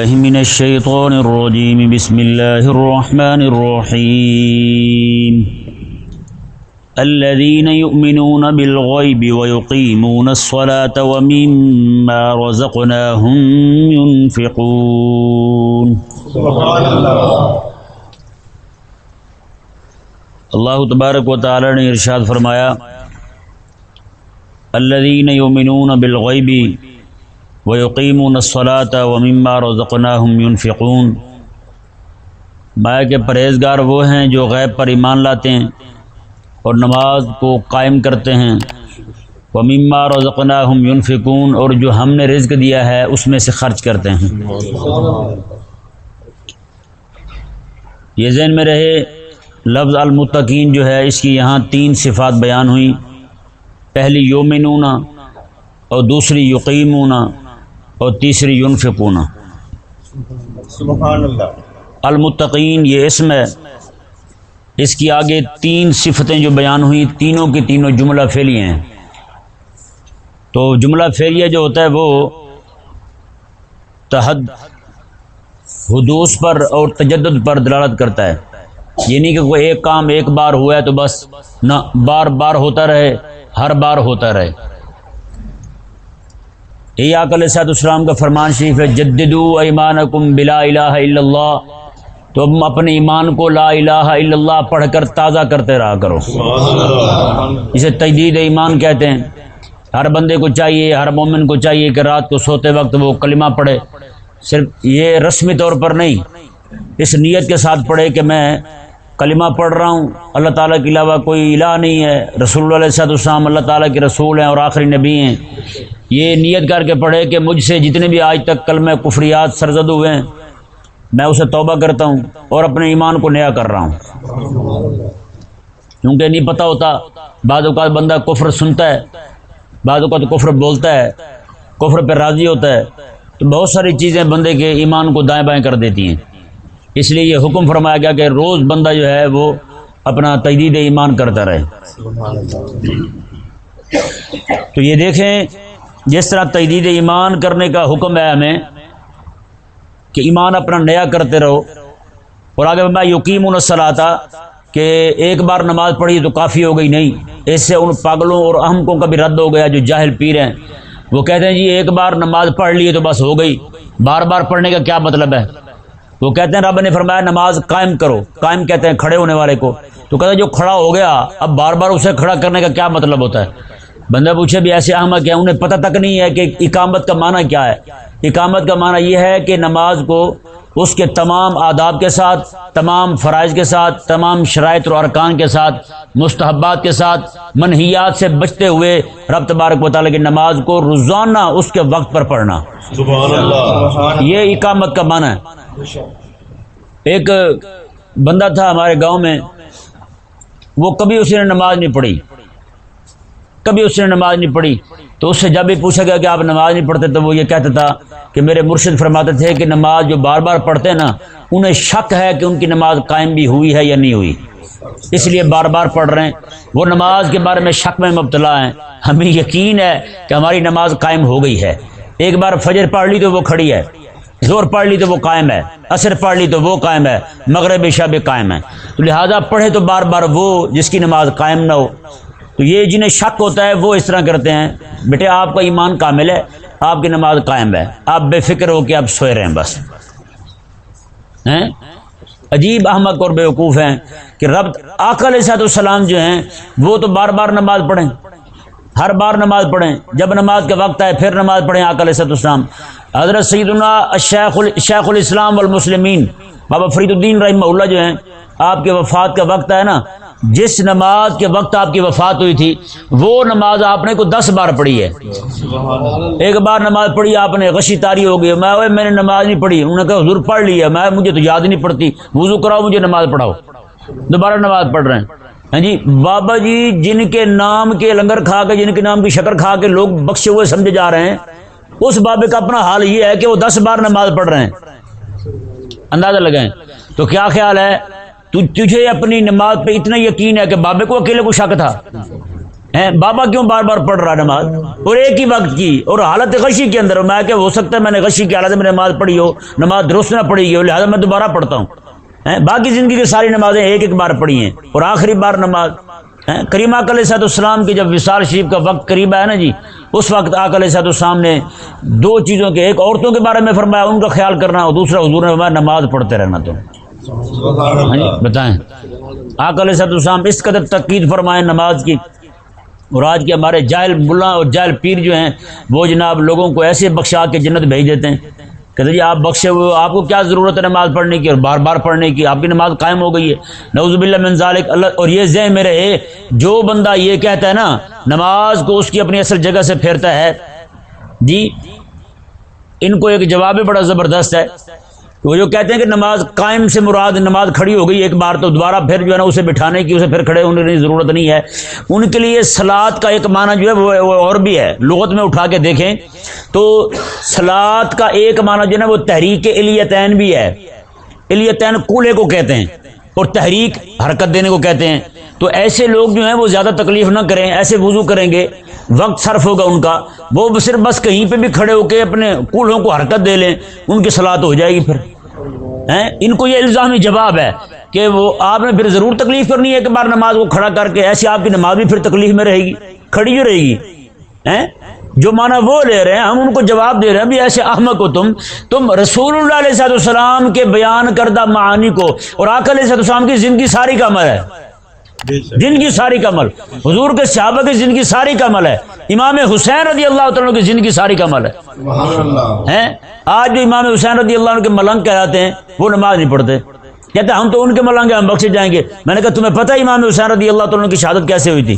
الله من الشيطان الرجيم. بسم الله الرحمن الرحيم. الذين يؤمنون بالغيب ويقيمون الصلاة ومما رزقناهم ينفقون. سبحان اللہ تبارک و تعالی نے ارشاد فرمایا، الذين يؤمنون بالغيب ويقيمون الصلاة ومما رزقناهم ينفقون۔ مایا کے پرہیزگار وہ ہیں جو غیب پر ایمان لاتے ہیں اور نماز کو قائم کرتے ہیں۔ ومما رزقناهم ينفقون اور جو ہم نے رزق دیا ہے اس میں سے خرچ کرتے ہیں۔ یہ ذہن میں رہے، لفظ المتقین جو ہے، اس کی یہاں تین صفات بیان ہوئیں۔ پہلی یومنون اور دوسری یقیمون۔ اور تیسری یونفقون سبحان اللہ۔ المتقین یہ اسم ہے۔ اس کی آگے تین صفتیں جو بیان ہوئیں تینوں کی تینوں جملہ فعلیہ ہیں۔ تو جملہ فعلیہ جو ہوتا ہے وہ تحد حدوث پر اور تجدد پر دلالت کرتا ہے۔ یہ نہیں کہ کوئی ایک کام ایک بار ہوا ہے تو بس نہ بار بار ہوتا رہے ہر بار ہوتا رہے۔ یہ علیہ صاحب السلام کا فرمان شریف ہے جددو ایمانکم بلا الہ الا اللہ۔ اب اپنے ایمان کو لا الہ الا اللہ پڑھ کر تازہ کرتے رہا کرو۔ اسے تجدید ایمان کہتے ہیں۔ ہر بندے کو چاہیے ہر مومن کو چاہیے کہ رات کو سوتے وقت وہ کلمہ پڑھے۔ صرف یہ رسمی طور پر نہیں اس نیت کے ساتھ پڑھے کہ میں کلمہ پڑھ رہا ہوں۔ اللہ تعالیٰ کے علاوہ کوئی الہ نہیں ہے۔ رسول اللہ علیہ صاحب السلام اللہ تعالیٰ کے رسول ہیں اور آخری نبی ہیں۔ یہ نیت کر کے پڑھے کہ مجھ سے جتنے بھی آج تک کل میں کفریات سرزد ہوئے ہیں، میں اسے توبہ کرتا ہوں اور اپنے ایمان کو نیا کر رہا ہوں۔ کیونکہ نہیں پتہ ہوتا، بعض اوقات بندہ کفر سنتا ہے، بعض اوقات کفر بولتا ہے، کفر پہ راضی ہوتا ہے۔ تو بہت ساری چیزیں بندے کے ایمان کو دائیں بائیں کر دیتی ہیں۔ اس لیے یہ حکم فرمایا گیا کہ روز بندہ جو ہے وہ اپنا تجدید ایمان کرتا رہے۔ تو یہ دیکھیں جس طرح تجدید ایمان کرنے کا حکم ہے ہمیں کہ ایمان اپنا نیا کرتے رہو اور آگے میں یقین انصلا تھا کہ ایک بار نماز پڑھی تو کافی ہو گئی، نہیں، اس سے ان پاگلوں اور اہمکوں کا بھی رد ہو گیا جو جاہل پیر ہیں۔ وہ کہتے ہیں جی ایک بار نماز پڑھ لی تو بس ہو گئی۔ بار بار پڑھنے کا کیا مطلب ہے؟ وہ کہتے ہیں رب نے فرمایا نماز قائم کرو۔ قائم کہتے ہیں کھڑے ہونے والے کو۔ تو کہتے ہیں جو کھڑا ہو گیا، اب بار بار اسے کھڑا کرنے کا کیا مطلب ہوتا ہے؟ بندہ پوچھے بھی ایسے احمد کیا انہیں پتہ تک نہیں ہے کہ اقامت کا معنی کیا ہے۔ اقامت کا معنی یہ ہے کہ نماز کو اس کے تمام آداب کے ساتھ تمام فرائض کے ساتھ تمام شرائط اور ارکان کے ساتھ مستحبات کے ساتھ منحیات سے بچتے ہوئے رب تبارک و تعالیٰ کی نماز کو روزانہ اس کے وقت پر پڑھنا۔ سبحان اللہ۔ یہ اقامت کا معنی ہے۔ ایک بندہ تھا ہمارے گاؤں میں وہ کبھی اس نے نماز نہیں پڑھی۔ کبھی اس نے نماز نہیں پڑھی؟ تو اس سے جب بھی پوچھا گیا کہ آپ نماز نہیں پڑھتے، تو وہ یہ کہتا تھا کہ میرے مرشد فرماتے تھے کہ نماز جو بار بار پڑھتے ہیں نا، انہیں شک ہے کہ ان کی نماز قائم بھی ہوئی ہے یا نہیں ہوئی۔ اس لیے بار بار پڑھ رہے ہیں۔ وہ نماز کے بارے میں شک میں مبتلا ہیں۔ ہمیں یقین ہے کہ ہماری نماز قائم ہو گئی ہے۔ ایک بار فجر پڑھ لی تو وہ کھڑی ہے زور پڑھ لی تو وہ قائم ہے اثر پڑھ لی تو وہ قائم ہے، مغرب عشاء بھی قائم ہے۔ تو لہٰذا پڑھے تو بار بار وہ جس کی نماز قائم نہ ہو۔ تو یہ جنہیں شک ہوتا ہے وہ اس طرح کرتے ہیں، بیٹے آپ کا ایمان کامل ہے، آپ کی نماز قائم ہے، آپ بے فکر ہو کہ آپ سوئے رہے ہیں بس۔ ہیں؟ عجیب احمد اور بیوقوف ہیں کہ رب آکل صاحب السلام جو ہیں، وہ تو بار بار نماز پڑھیں۔ ہر بار نماز پڑھیں۔ جب نماز کا وقت آئے، پھر نماز پڑھیں آکل صاحب السلام حضرت سیدنا شیخ شیخ الاسلام والمسلمین، بابا فرید الدین رحمہ اللہ جو ہیں آپ کے وفات کا وقت ہے نا؟ جس نماز کے وقت آپ کی وفات ہوئی تھی، وہ نماز آپ نے کو دس بار پڑھی ہے۔ ایک بار نماز پڑھی، آپ نے غشی تاری ہو گئی۔ میں میں نے نماز نہیں پڑھی۔ انہوں نے کہا، حضور پڑھ لی ہے۔ میں مجھے تو یاد نہیں پڑتی۔ وضو کراؤ، مجھے نماز پڑھاؤ۔ دوبارہ نماز پڑھ رہے ہیں۔ ہاں جی بابا جی جن کے نام کے لنگر کھا کے، جن کے نام کی شکر کھا کے لوگ بخشے ہوئے سمجھے جا رہے ہیں، اس بابے کا اپنا حال یہ ہے کہ وہ دس بار نماز پڑھ رہے ہیں۔ اندازہ لگائیں۔ تو کیا خیال ہے؟ تجھے اپنی نماز پہ اتنا یقین ہے کہ بابے کو اکیلے کو شک تھا؟ بابا کیوں بار بار پڑھ رہا نماز؟ اور ایک ہی وقت کی، اور حالت غشی کے اندر، میں کہ ہو سکتا ہے میں نے غشی کی حالت میں نماز پڑھی ہو، نماز درست نہ پڑھی ہو، لہٰذا میں دوبارہ پڑھتا ہوں۔ باقی زندگی کی ساری نمازیں ایک ایک بار پڑھی ہیں، اور آخری بار نماز۔ کریمہ کل صاحب السلام کی جب وصال شریف کا وقت قریب ہے نا جی اس وقت آکل صاحب السلام نے دو چیزوں کے، ایک عورتوں کے بارے میں فرمایا، ان کا خیال کرنا، اور دوسرا حضور نے فرمایا، نماز پڑھتے رہنا تم سبحان ہاں جی اللہ بتائیں السلام اس قدر تقید فرمائے نماز کی، اور آج کے ہمارے جائل ملا اور جائل پیر جو ہیں، وہ جناب لوگوں کو ایسے بخشا کے جنت بھیج دیتے ہیں کہتے جی آپ بخشے ہوئے آپ کو کیا ضرورت ہے نماز پڑھنے کی اور بار بار پڑھنے کی؟ آپ کی نماز قائم ہو گئی ہے۔ نوز باللہ من ذالک۔ اللہ، اور یہ ذہن میں رہے، جو بندہ یہ کہتا ہے نا، نماز کو اس کی اپنی اصل جگہ سے پھیرتا ہے جی ان کو ایک جواب بھی بڑا زبردست ہے۔ وہ جو کہتے ہیں کہ نماز قائم سے مراد نماز کھڑی ہو گئی، ایک بار تو دوبارہ پھر جو ہے نا اسے بٹھانے کی، اسے پھر کھڑے ہونے کی ضرورت نہیں ہے۔ ان کے لیے سلاد کا ایک معنی جو ہے وہ اور بھی ہے۔ لغت میں اٹھا کے دیکھیں تو سلاد کا ایک معنی جو ہے نا وہ تحریک الیتین بھی ہے۔ الیتین کولے کو کہتے ہیں۔ اور تحریک حرکت دینے کو کہتے ہیں۔ تو ایسے لوگ جو ہیں وہ زیادہ تکلیف نہ کریں، ایسے وضو کریں گے، وقت صرف ہوگا ان کا۔ وہ صرف بس کہیں پہ بھی کھڑے ہو کے اپنے کولوں کو حرکت دے لیں، ان کی سلاد ہو جائے گی پھر۔ ان کو یہ الزامی جواب ہے کہ وہ آپ نے پھر ضرور تکلیف کرنی ہے، ایک بار نماز کو کھڑا کر کے، ایسی آپ کی نماز بھی پھر تکلیف میں رہے گی، کھڑی جو رہے گی۔ جو مانا وہ لے رہے ہیں ہم ان کو جواب دے رہے ہیں بھی ایسے احمد کو تم تم رسول اللہ علیہ صاحب السلام کے بیان کردہ معانی کو اور آقا علیہ صاحب السلام کی زندگی ساری کا عمل ہے۔ کی ساری کا عمل۔ حضور کے صحابہ کی زندگی ساری کا عمل ہے۔ امام حسین رضی اللہ تعالیٰ کی زندگی ساری کا عمل ہے۔ آج جو امام حسین رضی اللہ عنہ کے ملنگ کہلاتے ہیں وہ نماز نہیں پڑھتے۔ کہتے ہیں ہم تو ان کے ملنگ ہیں ہم بخشے جائیں گے۔ میں نے کہا تمہیں پتہ امام حسین رضی اللہ تعالیٰ عنہ کی شہادت کیسے ہوئی تھی؟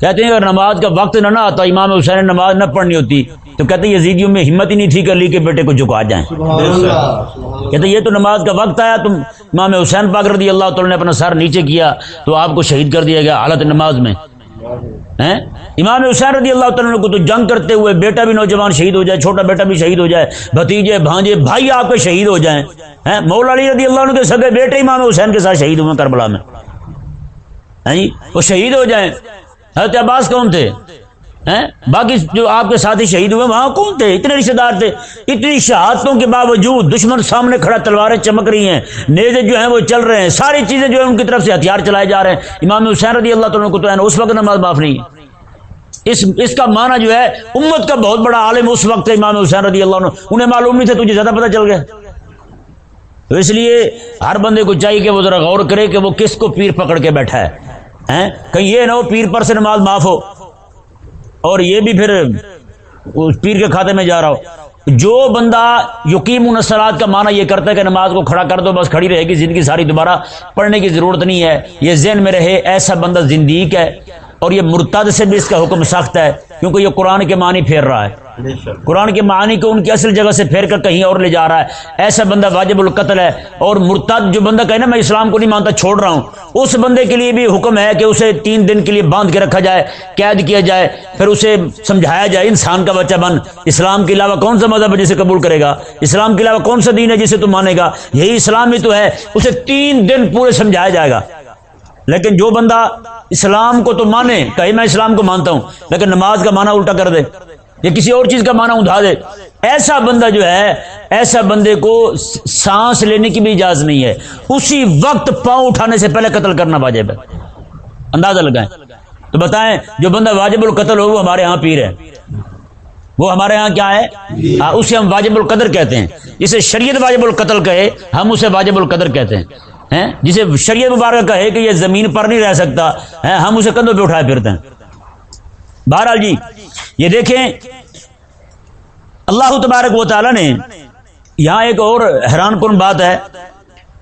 کہتے ہیں اگر نماز کا وقت نہ نہ آتا امام حسین نے نماز نہ پڑھنی ہوتی تو کہتے ہیں یزیدیوں میں ہمت ہی نہیں تھی کہ علی کے بیٹے کو جھکا جائیں۔ کہتے ہیں یہ تو نماز کا وقت آیا تم امام حسین پاک رضی اللہ تعالیٰ نے اپنا سر نیچے کیا تو آپ کو شہید کر دیا گیا حالت نماز میں۔ امام حسین رضی اللہ تعالیٰ کو تو جنگ کرتے ہوئے بیٹا بھی نوجوان شہید ہو جائے چھوٹا بیٹا بھی شہید ہو جائے بھتیجے بھانجے بھائی آپ کے شہید ہو جائیں۔ ہیں؟ مولا علی رضی اللہ عنہ کے سگے بیٹے امام حسین کے ساتھ شہید ہوئے کربلا میں۔ جی؟ وہ شہید ہو جائیں۔ حضرت عباس کون تھے؟ باقی جو آپ کے ساتھی شہید ہوئے، وہاں کون تھے؟ اتنے رشتے دار تھے، اتنی شہادتوں کے باوجود دشمن سامنے کھڑا، تلواریں چمک رہی ہیں، نیزے جو ہیں وہ چل رہے ہیں، ساری چیزیں جو ہیں ان کی طرف سے ہتھیار چلائے جا رہے ہیں۔ امام حسین رضی اللہ تعالیٰ کو تو ہے نا، اس وقت نماز معاف نہیں۔ اس اس کا معنی جو ہے، امت کا بہت بڑا عالم اس وقت امام حسین رضی اللہ عنہ۔ انہیں معلوم نہیں تھا، تجھے زیادہ پتہ چل گیا۔ تو اس لیے ہر بندے کو چاہیے کہ وہ ذرا غور کرے کہ وہ کس کو پیر پکڑ کے بیٹھا ہے۔ ہیں؟ کہیں یہ نہ ہو پیر پر سے نماز معاف ہو۔ اور یہ بھی پھر اس پیر کے کھاتے میں جا رہا ہو۔ جو بندہ یقیم السلاد کا معنی یہ کرتا ہے کہ نماز کو کھڑا کر دو، بس کھڑی رہے گی، زندگی ساری دوبارہ پڑھنے کی ضرورت نہیں ہے۔ یہ ذہن میں رہے، ایسا بندہ زندگی ہے۔ اور یہ مرتد سے بھی اس کا حکم سخت ہے، کیونکہ یہ قرآن کے معنی پھیر رہا ہے۔ قرآن کے معنی کو ان کی اصل جگہ سے پھیر کر کہیں اور لے جا رہا ہے۔ ایسا بندہ واجب القتل ہے اور مرتد جو بندہ کہے نا میں اسلام کو نہیں مانتا، چھوڑ رہا ہوں۔ اس بندے کے لیے بھی حکم ہے کہ اسے تین دن کے لیے باندھ کے رکھا جائے، قید کیا جائے، پھر اسے سمجھایا جائے، انسان کا بچہ بن۔ اسلام کے علاوہ کون سا مذہب ہے جسے قبول کرے گا؟ اسلام کے علاوہ کون سا دین ہے جسے تم مانے گا؟ یہی اسلام ہی تو ہے، اسے تین دن پورے سمجھایا جائے گا۔ لیکن جو بندہ اسلام کو تو مانے کہیں میں اسلام کو مانتا ہوں، لیکن نماز کا معنی الٹا کر دے۔ یا کسی اور چیز کا معنی اٹھا دے۔ ایسا بندہ جو ہے ایسا بندے کو سانس لینے کی بھی اجازت نہیں ہے۔ اسی وقت پاؤں اٹھانے سے پہلے قتل کرنا واجب ہے۔ اندازہ لگائیں۔ تو بتائیں جو بندہ واجب القتل ہو وہ ہمارے ہاں پیر ہے۔ وہ ہمارے ہاں کیا ہے؟ ہاں، اسے ہم واجب القدر کہتے ہیں۔ جسے شریعت واجب القتل کہے ہم اسے واجب القدر کہتے ہیں۔ جسے شریعت مبارک کہے کہ یہ زمین پر نہیں رہ سکتا ہم اسے کندھوں پہ اٹھائے پھرتے ہیں۔ بہرحال جی یہ دیکھیں، اللہ تبارک و تعالی نے یہاں ایک اور حیران کن بات ہے۔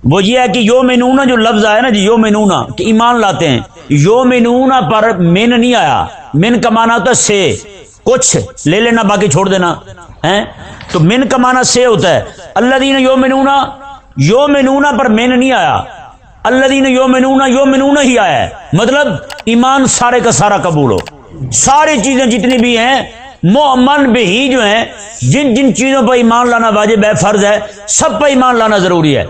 وہ یہ ہے کہ یوم نونا جو لفظ آیا نا جی یوم نونا کہ ایمان لاتے ہیں۔ یوم نونا پر من نہیں آیا۔ من کا معنی ہوتا ہے سے۔ کچھ لے لینا، باقی چھوڑ دینا۔ ہیں؟ تو من کا معنی سے ہوتا ہے۔ اللہ دین یوم نونا یوم نونا پر من نہیں آیا۔ اللہ دین یوم نونا یوم نونا ہی آیا ہے۔ مطلب ایمان سارے کا سارا قبول ہو۔ ساری چیزیں جتنی بھی ہیں مومن بھی ہی جو ہیں، جن جن چیزوں پر ایمان لانا واجب ہے، فرض ہے، سب پر ایمان لانا ضروری ہے۔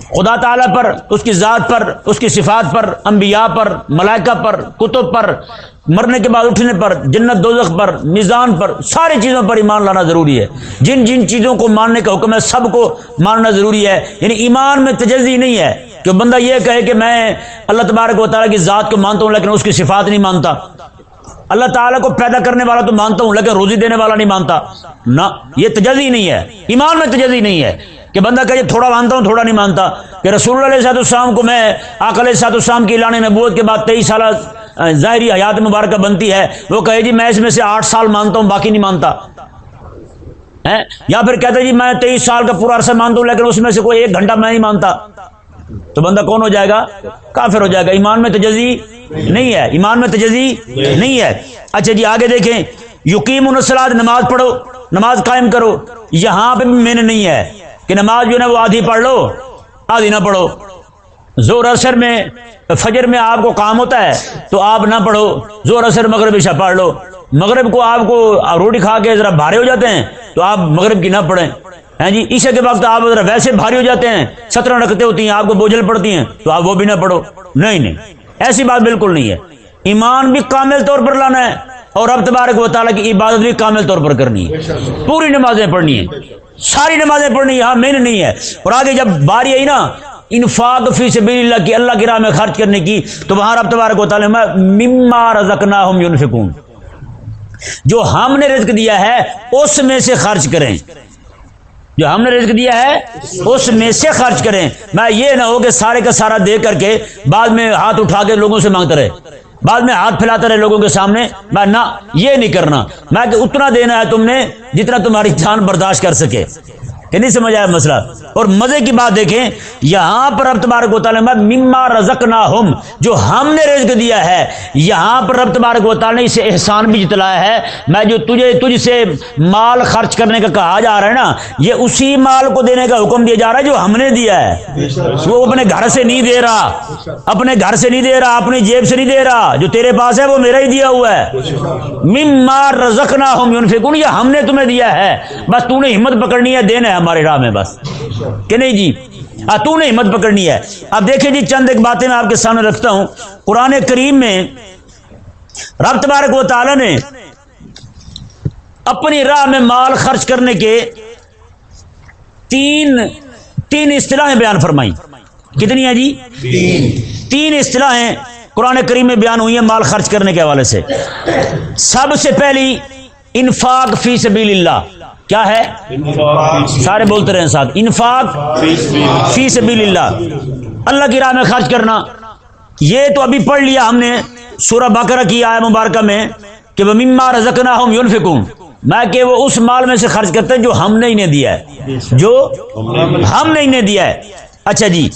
خدا تعالیٰ پر، اس کی ذات پر، اس کی صفات پر، انبیاء پر، ملائکہ پر، کتب پر، مرنے کے بعد اٹھنے پر، جنت دوزخ پر، میزان پر، ساری چیزوں پر ایمان لانا ضروری ہے۔ جن جن چیزوں کو ماننے کا حکم ہے، سب کو ماننا ضروری ہے۔ یعنی ایمان میں تجزی نہیں ہے کہ بندہ یہ کہے کہ میں اللہ تبارک و تعالیٰ کی ذات کو مانتا ہوں، لیکن اس کی صفات نہیں مانتا۔ اللہ تعالیٰ کو پیدا کرنے والا تو مانتا ہوں، لیکن روزی دینے والا نہیں مانتا۔ نہ، یہ تجزی نہیں ہے۔ ایمان میں تجزی نہیں ہے۔ کہ بندہ کہ تھوڑا مانتا ہوں، تھوڑا نہیں مانتا۔ کہ رسول اللہ علیہ السلام کو میں آکل صاحب السلام کی لانے نبوت کے بعد تیئیس سالہ ظاہری حیات مبارکہ بنتی ہے۔ وہ کہے جی میں اس میں سے آٹھ سال مانتا ہوں، باقی نہیں مانتا۔ یا پھر کہتے جی میں تیئیس سال کا پورا عرصہ مانتا ہوں، لیکن اس میں سے کوئی ایک گھنٹہ میں نہیں مانتا۔ تو بندہ کون ہو جائے گا؟ کافر ہو جائے گا۔ ایمان میں تجزی نہیں ہے. ایمان میں تجزی نہیں ہے. اچھا جی آگے دیکھیں. یقین السلاد نماز پڑھو. نماز قائم کرو. یہاں پہ بھی میں نے نہیں ہے کہ نماز جو ہے وہ آدھی پڑھ لو، آدھی نہ پڑھو. زور اثر میں، فجر میں آپ کو کام ہوتا ہے تو آپ نہ پڑھو. زور اثر مغرب، عشاء پڑھ لو. مغرب کو آپ کو روٹی کھا کے ذرا بھارے ہو جاتے ہیں تو آپ مغرب کی نہ پڑھیں. ہیں جی عشاء کے وقت آپ ذرا ویسے بھاری ہو جاتے ہیں. سترہ رکھتے ہوتی ہیں، آپ کو بوجھل پڑتی ہیں تو آپ وہ بھی نہ پڑھو. نہیں نہیں. ایسی بات بالکل نہیں ہے۔ ایمان بھی کامل طور پر لانا ہے اور اب تبارک و تعالیٰ کی عبادت بھی کامل طور پر کرنی ہے۔ پوری نمازیں پڑھنی ہے ساری نمازیں پڑھنی یہاں مین نہیں ہے۔ اور آگے جب باری آئی نا، انفاق فی سبیل اللہ کی اللہ کی راہ میں خرچ کرنے کی، تو وہاں رب تبارک و تعالیٰ مما رزقناہم ينفقون۔ جو ہم نے رزق دیا ہے، اس میں سے خرچ کریں۔ جو ہم نے رزق دیا ہے، اس میں سے خرچ کریں۔ میں یہ نہ ہو کہ سارے کا سارا دے کر کے بعد میں ہاتھ اٹھا کے لوگوں سے مانگتا رہے۔ بعد میں ہاتھ پھیلاتا رہے لوگوں کے سامنے۔ میں نہ، یہ نہیں کرنا۔ میں کہ اتنا دینا ہے تم نے جتنا تمہاری جان برداشت کر سکے۔ کہ نہیں سمجھ آیا مسئلہ؟ اور مزے کی بات دیکھیں، یہاں پر رب تبارک و تعالیٰ نے مما رزقنا ہم جو ہم نے رزق دیا ہے، یہاں پر رب تبارک و تعالیٰ نے اسے احسان بھی جتلایا ہے۔ میں جو تجھے، تجھ سے مال خرچ کرنے کا کہا جا رہا ہے نا، یہ اسی مال کو دینے کا حکم دیا جا رہا ہے جو ہم نے دیا ہے۔ وہ اپنے گھر سے نہیں دے رہا، اپنے گھر سے نہیں دے رہا، اپنی جیب سے نہیں دے رہا، جو تیرے پاس ہے، وہ میرا ہی دیا ہوا ہے۔ مما رزقنا ہم یہ ہم نے تمہیں دیا ہے، بس تو نے ہمت پکڑنی ہے دینا ہے ہمارے راہ میں بس۔ کہ نہیں جی؟ ہاں تو نے ہمت پکڑنی ہے۔ اب دیکھیں جی چند ایک باتیں میں آپ کے سامنے رکھتا ہوں۔ قرآن کریم میں رب تبارک و تعالی نے اپنی راہ میں مال خرچ کرنے کے تین تین اصطلاحیں بیان فرمائی کتنی ہیں جی؟ تین اصطلاحیں قرآن کریم میں بیان ہوئی ہیں مال خرچ کرنے کے حوالے سے۔ سب سے پہلی انفاق فی سبیل اللہ۔ کیا ہے؟ سارے بولتے رہے ساتھ۔ انفاق فی سبیل اللہ اللہ کی راہ میں خرچ کرنا۔ یہ تو ابھی پڑھ لیا ہم نے۔ سورہ بکرا کی آئے مبارکہ میں کہ وہ مما رزقنا ہم یونفکون میں کہ وہ اس مال میں سے خرچ کرتے ہیں جو ہم نے انہیں دیا ہے۔ جو ہم نے انہیں دیا ہے۔ اچھا جی۔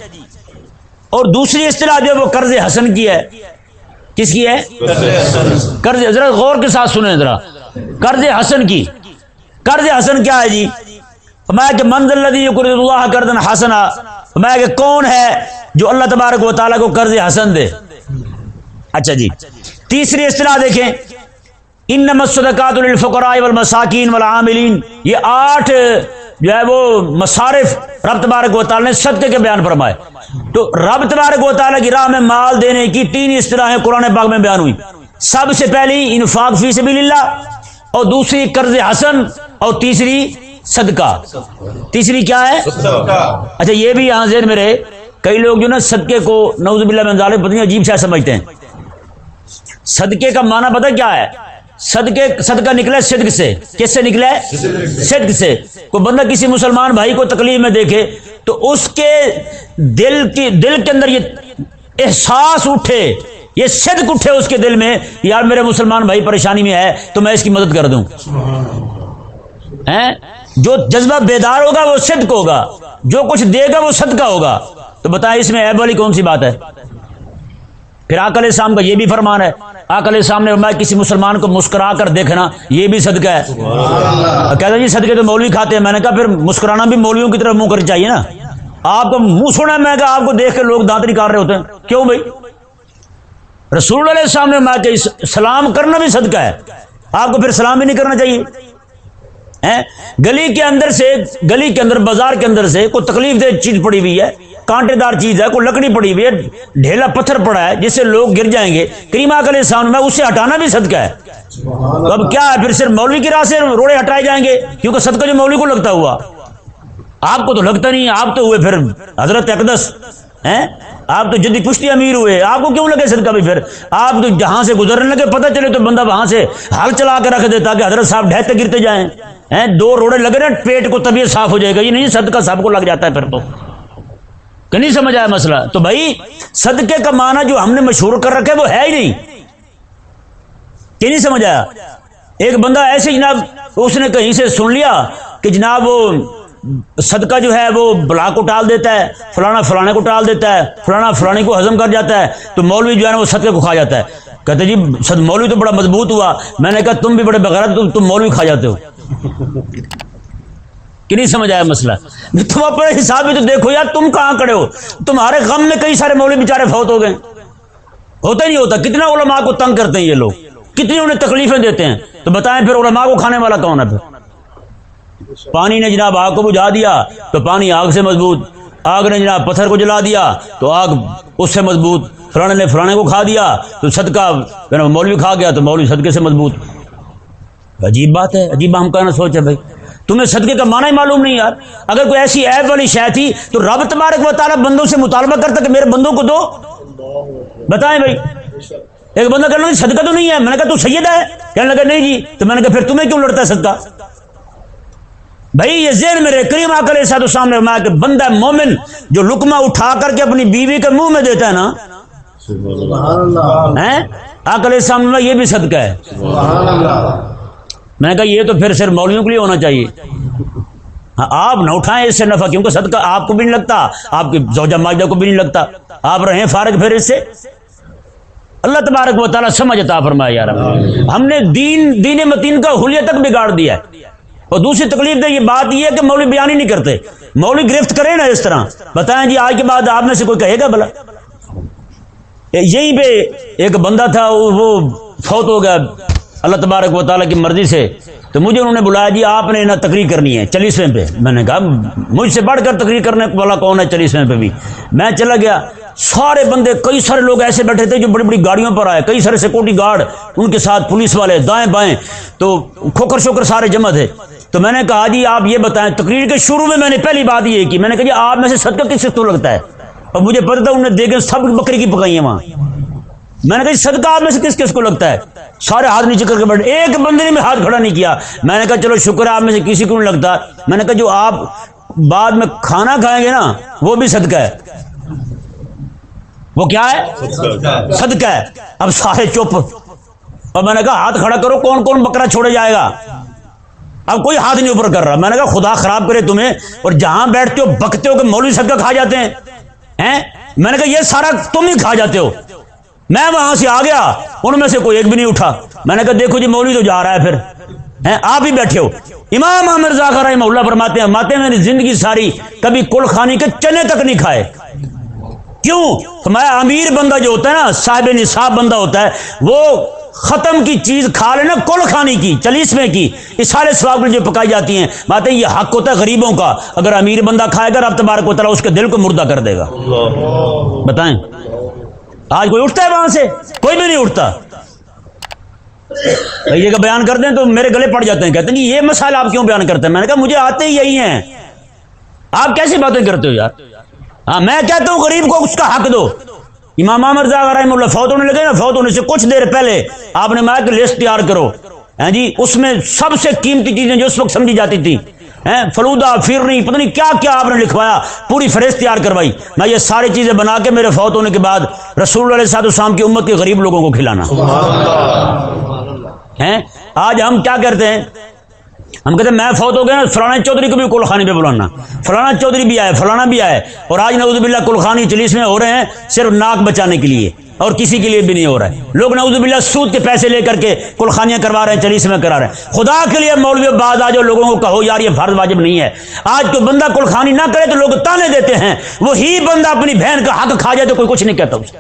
اور دوسری اصطلاح جو وہ قرض حسن کی ہے۔ کس کی ہے؟ قرض، ذرا غور کے ساتھ سنیں ذرا۔ قرض حسن کی۔ قرض حسن کیا ہے جی؟ میں کہ منزل لدی قرض اللہ قرض حسنا میں کہ کون ہے جو اللہ تبارک و تعالیٰ کو قرض حسن دے؟ اچھا جی۔ تیسری اصطلاح دیکھیں۔ ان صدقات للفقراء والمساکین والعاملین۔ یہ آٹھ جو ہے وہ مصارف رب تبارک و تعالیٰ نے صدقے کے بیان فرمائے۔ تو رب تبارک و تعالیٰ کی راہ میں مال دینے کی تین اصطلاحیں قرآن پاک میں بیان ہوئی۔ سب سے پہلی انفاق فی سبیل اللہ اور دوسری قرض حسن۔ اور تیسری صدقہ۔ تیسری کیا ہے؟ اچھا یہ بھی یہاں ذہن میں رہے۔ کئی لوگ جو نا صدقے کو نوز باللہ میں ظالم پتنی عجیب شاید سمجھتے ہیں۔ صدقے کا معنی پتہ کیا ہے؟ صدقے، صدقہ نکلا صدق سے۔ کس سے نکلا ہے صدق سے۔ کوئی بندہ کسی مسلمان بھائی کو تکلیف میں دیکھے تو اس کے دل کی، دل کے اندر یہ احساس اٹھے۔ یہ صدق اٹھے اس کے دل میں، یار میرے مسلمان بھائی پریشانی میں ہے تو میں اس کی مدد کر دوں۔ جو جذبہ بیدار ہوگا وہ صدق ہوگا جو کچھ دے گا وہ صدقہ ہوگا۔ تو بتائیں اس میں عیب والی کون سی بات ہے؟ پھر آکل اسلام کا یہ بھی فرمان ہے۔ آکل اسلام نے میں کسی مسلمان کو مسکرا کر دیکھنا یہ بھی صدقہ ہے۔ کہتا جی صدقے تو مولوی کھاتے ہیں۔ میں نے کہا پھر مسکرانا بھی مولویوں کی طرف منہ کرنی چاہیے نا۔ آپ کو منہ سونا میں کہا آپ کو دیکھ کے لوگ دانت نکال رہے ہوتے ہیں۔ کیوں بھائی؟ رسول اللہ علیہ السلام نے میں کہ سلام کرنا بھی صدقہ ہے۔ آپ کو پھر سلام بھی نہیں کرنا چاہیے۔ گلی کے اندر سے گلی کے اندر بازار کے اندر سے کوئی تکلیف دہ چیز پڑی ہوئی ہے کانٹے دار چیز ہے کوئی لکڑی پڑی ہوئی ہے ڈھیلا پتھر پڑا ہے جس سے لوگ گر جائیں گے۔ کریما کل انسان میں اسے ہٹانا بھی صدقہ ہے۔ تو اب کیا ہے؟ پھر صرف مولوی کی راہ سے روڑے ہٹائے جائیں گے کیونکہ صدقہ جو مولوی کو لگتا ہوا۔ آپ کو تو لگتا نہیں آپ تو ہوئے پھر حضرت اقدس ہیں؟ آپ تو جدی پشتی امیر ہوئے، آپ کو کیوں لگے صدقہ بھی پھر؟ آپ تو جہاں سے گزرنے لگے، پتہ چلے تو بندہ وہاں سے ہل چلا کے رکھ دیتا کہ حضرت صاحب ڈھہتے گرتے جائیں۔ دو روڑے لگے نا، پیٹ کو طبیعت صاف ہو جائے گا۔ یہ نہیں، صدقہ سب کو لگ جاتا ہے پھر تو۔ کہ نہیں سمجھ آیا مسئلہ؟ تو بھائی، صدقے کا معنی جو ہم نے مشہور کر رکھے وہ ہے ہی نہیں۔ کہ نہیں سمجھ آیا؟ ایک بندہ ایسے جناب، اس نے کہیں سے سن لیا کہ جناب وہ صدقہ جو ہے وہ بلا کو ٹال دیتا ہے، فلانا فلانے کو ٹال دیتا ہے، فلانا فلانے کو ہضم کر جاتا ہے، تو مولوی جو ہے نا وہ صدقے کو کھا جاتا ہے۔ کہتے جی صد، مولوی تو بڑا مضبوط ہوا۔ میں نے کہا، تم بھی بڑے بغیر تم تم مولوی کھا جاتے ہو۔ کہ نہیں سمجھ آیا مسئلہ؟ تم اپنے حساب بھی تو دیکھو یار، تم کہاں کھڑے ہو؟ تمہارے غم میں کئی سارے مولوی بیچارے فوت ہو گئے۔ ہوتا ہی نہیں ہوتا، کتنا علماء کو تنگ کرتے ہیں یہ لوگ؟ کتنی انہیں تکلیفیں دیتے ہیں؟ تو بتائیں پھر علماء کو کھانے والا کون ہے پھر؟ پانی نے جناب آگ کو بجھا دیا تو پانی آگ سے مضبوط، آگ نے جناب پتھر کو جلا دیا تو آگ اس سے مضبوط، فلانے نے فلانے کو کھا دیا تو صدقہ یعنی مولوی کھا گیا تو مولوی صدقے سے مضبوط۔ عجیب بات ہے، عجیب ہم کا نہ سوچ ہے بھائی؟ تمہیں صدقے کا معنی ہی معلوم نہیں یار۔ اگر کوئی ایسی ایپ والی شے تھی تو رب تبارک و تعالیٰ بندوں سے مطالبہ کرتا کہ میرے بندوں کو دو۔ بتائیں بھائی، ایک بندہ کہنے لگا صدقہ تو نہیں ہے، میں نے کہا تو سید ہے۔ کہنے لگا نہیں جی تو میں نے کہا پھر تمہیں کیوں لڑتا ہے صدقہ؟ بھائی یہ ذہن میرے کریم آ کر ساتھ سامنے میں کہ بندہ مومن جو لکما اٹھا کر کے اپنی بیوی کے منہ میں دیتا ہے نا آکل سامنے میں یہ بھی صدقہ ہے۔ میں نے کہا یہ تو پھر صرف مولویوں کے لیے ہونا چاہیے۔ ہاں آپ نہ اٹھائیں اس سے نفع کیونکہ صدقہ آپ کو بھی نہیں لگتا آپ کی زوجہ ماجدہ کو بھی نہیں لگتا۔ آپ رہے فارغ پھر اس سے۔ اللہ تبارک و تعالیٰ سمجھتا فرمایا یار ہم نے دین دین متین کا حلیہ تک بگاڑ دیا ہے۔ اور دوسری تکلیف دہ یہ بات یہ ہے کہ مولوی بیان ہی نہیں کرتے۔ مولوی گرفت کرے نا اس طرح۔ بتائیں جی آج کے بعد آپ میں سے کوئی کہے گا بلا یہیں پہ ایک بندہ تھا، وہ فوت ہو گیا۔ اللہ تبارک و تعالیٰ کی مرضی سے تو مجھے انہوں نے بلایا جی آپ نے نا تقریر کرنی ہے چلیسویں پہ۔ میں نے کہا، مجھ سے بڑھ کر تقریر کرنے والا کون ہے چلیسویں پہ بھی۔ میں چلا گیا۔ سارے بندے، کئی سارے لوگ ایسے بیٹھے تھے جو بڑی بڑی گاڑیوں پر آئے، کئی سارے سیکورٹی گارڈ ان کے ساتھ پولیس والے، دائیں بائیں۔ تو کھوکر شوکر سارے جمع تھے۔ تو میں نے کہا جی آپ یہ بتائیں، تقریر کے شروع میں میں نے پہلی بات یہ کی۔ میں نے کہا جی آپ میں سے صدقہ کس کو لگتا ہے؟ اور مجھے پتا تھا انہوں نے دیکھے سب بکری کی پکائی ہیں وہاں۔ میں نے کہا جی صدقہ آپ میں سے کس کس کو لگتا ہے؟ سارے ہاتھ نیچے کر کے بیٹھے۔ ایک بندے نے میں ہاتھ کھڑا نہیں کیا۔ میں نے کہا چلو شکر ہے آپ میں سے کسی کو نہیں لگتا۔ میں نے کہا جو آپ بعد میں کھانا کھائیں گے نا، وہ بھی صدقہ ہے۔ وہ کیا ہے؟ صدقہ ہے۔ اب سارے چپ۔ اور میں نے کہا ہاتھ کھڑا کرو، کون کون بکرا چھوڑے جائے گا؟ اب کوئی ہاتھ نہیں اوپر کر رہا۔ میں نے کہا خدا خراب کرے تمہیں۔ اور جہاں بیٹھتے ہو، بکتے ہو کہ مولوی صدقہ کھا جاتے ہیں؟ میں نے کہا یہ سارا تم ہی کھا جاتے ہو۔ میں وہاں سے آ گیا ان میں سے کوئی ایک بھی نہیں اٹھا۔ میں نے کہا دیکھو جی مولوی تو جا رہا ہے پھر۔ آپ ہی بیٹھے ہو۔ امام عامر ذاکر رحمہ اللہ فرماتے ہیں ماتے میں نے زندگی ساری کبھی کل خانی کے چنے تک نہیں کھائے۔ کیوں؟ فرمایا امیر بندہ جو ہوتا ہے نا صاحب نصاب بندہ ہوتا ہے وہ ختم کی چیز کھا لینا کل خانی کی چلیسویں کی۔ اس سارے سواب جو پکائی جاتی ہیں۔ باتیں یہ حق ہوتا ہے غریبوں کا۔ اگر امیر بندہ کھائے گا رب تبارک و تعالیٰ اس کے دل کو مردہ کر دے گا۔ بتائیں۔ آج کوئی اٹھتا ہے وہاں سے؟ کوئی بھی نہیں اٹھتا۔ یہ کا بیان کر دیں تو میرے گلے پڑ جاتے ہیں۔ کہتے ہیں یہ مسائل آپ کیوں بیان کرتے ہیں؟ میں نے کہا، مجھے آتے ہی یہی ہیں۔ آپ کیسی باتیں کرتے ہو یار؟ ہاں میں کہتا ہوں غریب کو اس کا حق دو۔ امام مرزا رحم اللہ، فوت ہونے لگے نا، فوت ہونے سے کچھ دیر پہلے آپ نے مایا کہ لسٹ تیار کرو۔ ہاں جی اس میں سب سے قیمتی چیزیں جو اس وقت سمجھی جاتی تھی فلودا فرنی پتہ نہیں کیا کیا آپ نے لکھوایا؟ پوری فہرست تیار کروائی۔ میں یہ ساری چیزیں بنا کے میرے فوت ہونے کے بعد رسول علیہ صاحب السلام کی امت کے غریب لوگوں کو کھلانا۔ ہیں؟ آج ہم کیا کرتے ہیں؟ ہم کہتے ہیں میں فوت ہو گیا فلانا چودھری کو بھی کل خانی پہ بلانا۔ فلانا چودھری بھی آئے فلانا بھی آئے۔ اور آج نعوذ باللہ کل خانی چلیس میں ہو رہے ہیں صرف ناک بچانے کے لیے، اور کسی کے لیے بھی نہیں ہو رہا ہے۔ لوگ نعوذ باللہ سود کے پیسے لے کر کے کل خانیاں کروا رہے ہیں، چلیس میں کرا رہے ہیں۔ خدا کے لیے مولوی بعد آج لوگوں کو کہو، یار یہ فرض واجب نہیں ہے۔ آج کوئی بندہ کل خانی نہ کرے تو لوگ تانے دیتے ہیں۔ وہی بندہ اپنی بہن کا حق کھا جائے تو کوئی کچھ نہیں کہتا اسے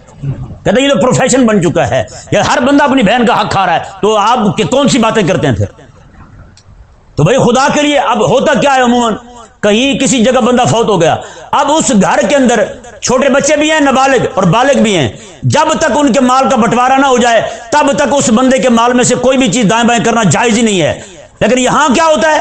کہتے یہ تو پروفیشن بن چکا ہے۔ یہ ہر بندہ اپنی بہن کا حق کھا رہا ہے۔ تو آپ کون سی باتیں کرتے ہیں پھر؟ تو بھائی خدا کے لیے اب ہوتا کیا ہے عموماً؟ کہیں کسی جگہ بندہ فوت ہو گیا۔ اب اس گھر کے اندر چھوٹے بچے بھی ہیں، نابالغ اور بالغ بھی ہیں۔ جب تک ان کے مال کا بٹوارا نہ ہو جائے، تب تک اس بندے کے مال میں سے کوئی بھی چیز دائیں بائیں کرنا جائز ہی نہیں ہے۔ لیکن یہاں کیا ہوتا ہے؟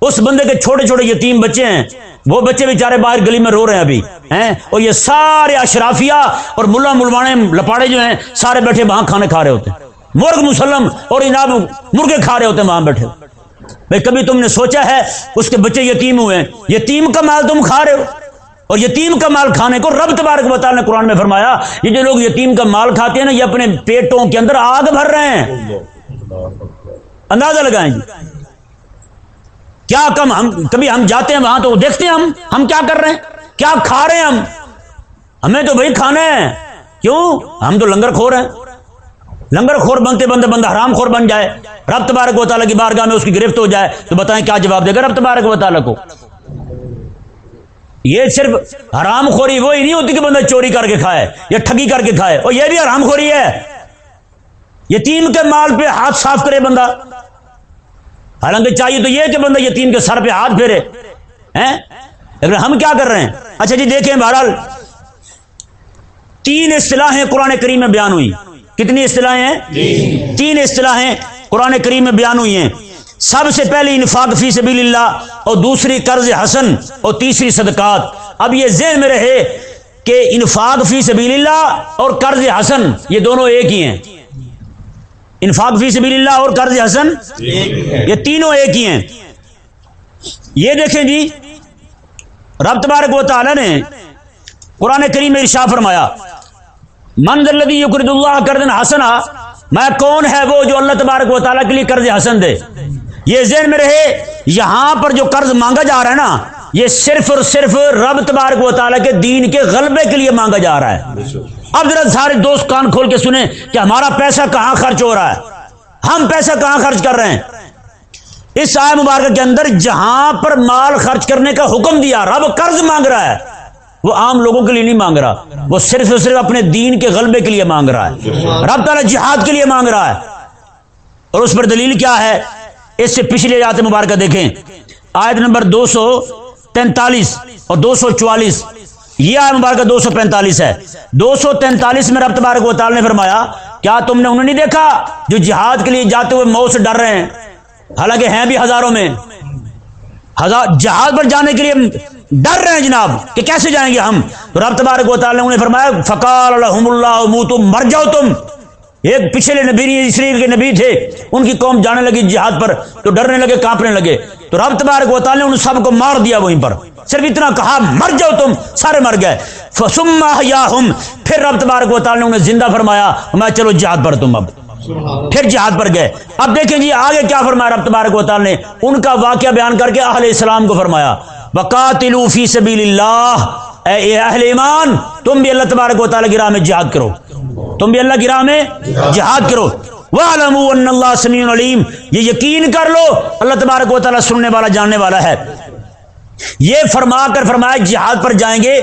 اس بندے کے چھوٹے چھوٹے یتیم بچے ہیں۔ وہ بچے بیچارے باہر گلی میں رو رہے ہیں ابھی، ہیں؟ اور یہ سارے اشرافیہ اور ملا ملوانے لپاڑے جو ہیں، سارے بیٹھے وہاں کھانے کھا رہے ہوتے ہیں۔ مرغ مسلم اور اناب مرغے کھا رہے ہوتے ہیں وہاں بیٹھے۔ بھائی کبھی تم نے سوچا ہے اس کے بچے یتیم ہوئے ہیں؟ یتیم کا مال تم کھا رہے ہو؟ اور یتیم کا مال کھانے کو رب تبارک و تعالی نے قرآن میں فرمایا، یہ جو لوگ یتیم کا مال کھاتے ہیں نا، یہ اپنے پیٹوں کے اندر آگ بھر رہے ہیں۔ اندازہ لگائیں جی۔ کیا کم ہم، کبھی ہم جاتے ہیں وہاں تو دیکھتے ہیں ہم ہم کیا کر رہے ہیں؟ کیا کھا رہے ہیں ہم؟ ہمیں تو بھائی کھانا ہے۔ کیوں؟ ہم تو لنگر کھور ہیں۔ لنگر خور بنتے بنتے بندہ حرام خور بن جائے، رب تبارک و تعالیٰ کی بارگاہ میں اس کی گرفت ہو جائے، تو بتائیں کیا جواب دے گا رب تبارک و تعالیٰ کو؟ یہ صرف حرام خوری وہی نہیں ہوتی کہ بندہ چوری کر کے کھائے یا ٹھگی کر کے کھائے، اور یہ بھی حرام خوری ہے۔ یتیم کے مال پہ ہاتھ صاف کرے بندہ۔ حالانکہ چاہیے تو یہ کہ بندہ یتیم کے سر پہ ہاتھ پھیرے، ہیں؟ لیکن ہم کیا کر رہے ہیں؟ اچھا جی دیکھیں بہرحال تین اصطلاحیں قرآن کریم میں بیان ہوئی کتنی اصطلاحیں ہیں؟ تین اصطلاحیں قرآن کریم میں بیان ہوئی ہیں۔ سب سے پہلے انفاق فی سبیل اللہ اور دوسری قرض حسن اور تیسری صدقات۔ اب یہ ذہن میں رہے کہ انفاق فی سبیل اللہ اور قرض حسن یہ دونوں ایک ہی ہیں۔ انفاق فی سبیل اللہ اور قرض حسن یہ تینوں ایک ہی ہیں۔ یہ دیکھیں جی رب تبارک و تعالی نے قرآن کریم میں ارشاد فرمایا من الذی اللہ قرض حسنا میں کون ہے وہ جو اللہ تبارک و تعالیٰ کے لیے قرض حسن دے؟ یہ ذہن میں رہے، یہاں پر جو قرض مانگا جا رہا ہے نا، یہ صرف اور صرف رب تبارک و تعالیٰ کے دین کے غلبے کے لیے مانگا جا رہا ہے۔ اب ذرا سارے دوست کان کھول کے سنیں کہ ہمارا پیسہ کہاں خرچ ہو رہا ہے۔ ہم پیسہ کہاں خرچ کر رہے ہیں؟ اس آئے مبارکہ کے اندر جہاں پر مال خرچ کرنے کا حکم دیا، رب قرض مانگ رہا ہے۔ وہ عام لوگوں کے لیے نہیں مانگ رہا، وہ صرف اور صرف اپنے دین کے غلبے کے لیے مانگ رہا ہے۔ رب تعالیٰ جہاد کے لیے مانگ رہا ہے۔ اور اس پر دلیل کیا ہے؟ اس سے پچھلے آیت مبارکہ دیکھیں۔ آیت نمبر دو سو تینتالیس اور دو سو چوالیس۔ یہ آیت مبارکہ دو سو پینتالیس ہے۔ دو سو تینتالیس میں رب تبارک و تعالیٰ نے فرمایا، کیا تم نے انہیں نہیں دیکھا جو جہاد کے لیے جاتے ہوئے موت سے ڈر رہے ہیں؟ حالانکہ ہیں بھی ہزاروں میں۔ ہزار جہاد پر جانے کے لیے ڈر رہے ہیں جناب کہ کیسے جائیں گے ہم؟ تو رب تبارک و تعالیٰ نے فرمایا، فقال الحم اللہ منہ تم مر جاؤ تم۔ ایک پچھلے نبی اسرائیل کے نبی تھے، ان کی قوم جانے لگی جہاد پر، تو ڈرنے لگے، کانپنے لگے۔ تو رب تبارک و تعالیٰ نے ان سب کو مار دیا وہیں پر۔ صرف اتنا کہا، مر جاؤ تم، سارے مر گئے۔ فسما یا ہم پھر رب تبارک و تعالیٰ نے انہیں زندہ فرمایا میں چلو جہاد پر تم اب۔ پھر جہاد پر گئے۔ اب دیکھیں جی آگے کیا فرمایا رب تبارک و تعالیٰ نے؟ ان کا واقعہ بیان کر کے اہل اسلام کو فرمایا۔ وقاتلوا فی سبیل اللہ اے اہل ایمان، تم بھی اللہ تبارک و تعالیٰ کی راہ میں جہاد کرو۔ تم بھی اللہ کی راہ میں جہاد کرو۔ وَعْلَمُوا أَنَّ اللَّهَ سَمِيعٌ یہ یقین کر لو، اللہ تبارک و تعالیٰ سننے والا، جاننے والا ہے۔ یہ فرما کر فرمایا، جہاد پر جائیں گے،